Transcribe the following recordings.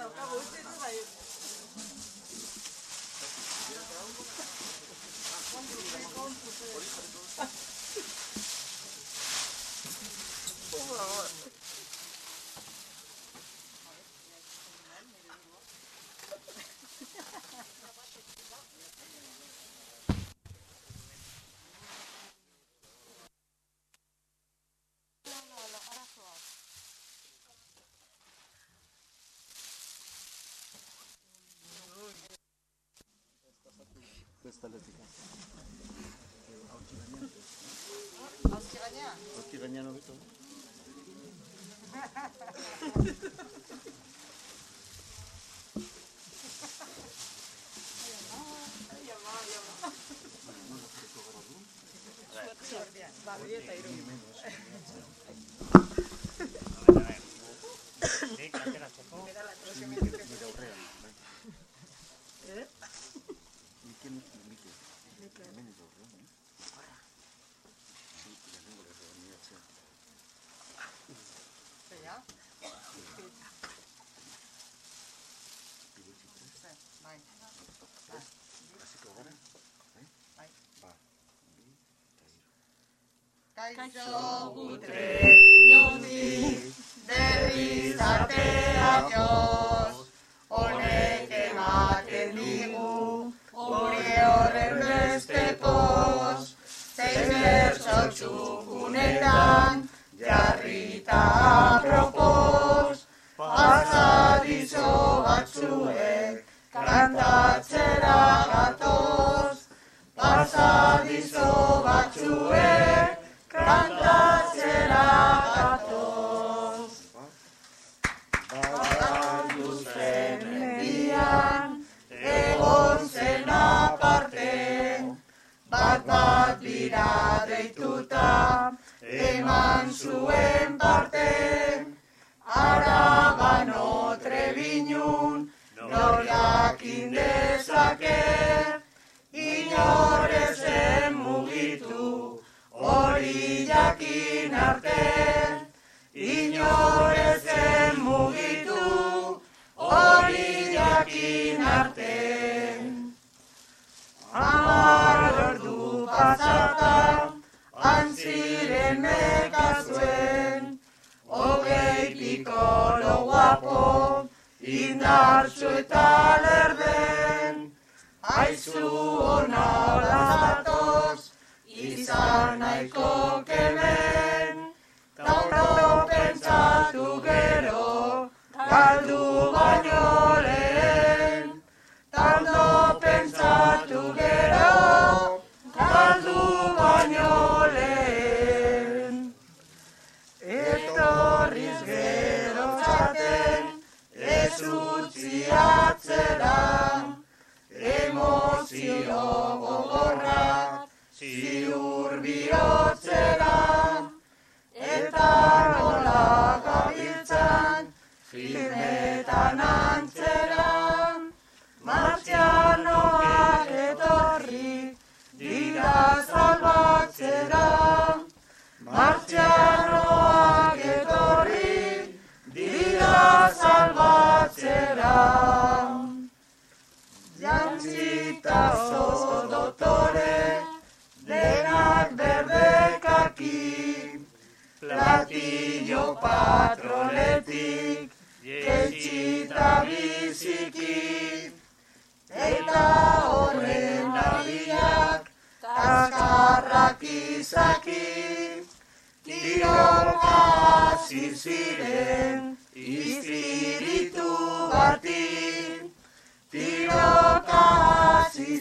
我这次还有？我不知了 staletyka. A od Kirania? Od Kaixo gutre niondi berriz artea joz Honek ematen digu gure horren beste poz Zein bertso dira deituta, eman zuen parte, antziren nekazuen, hogei pikolo guapo, indartsu eta lerden, aizu honara zatoz, izan nahiko kemen, Tauno pentsatu gero, galdu ziur bihotzera. Eta nola gabiltzan, filmetan antzera, martxanoak etorri, dira salbatzera. Martxanoak etorri, dira salbatzera. Jantzita biziki, eta horren nabiak, taskarrak izaki, tiroka hasi ziren, izpiritu bati, tiroka hasi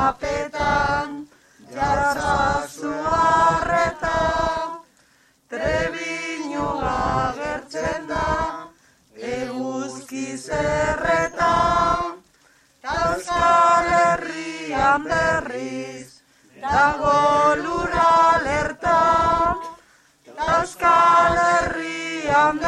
mapetan, jartzazu harreta, trebinu agertzen da, eguzki zerreta, Euskal Herrian berriz, dago lura alerta, Euskal Herrian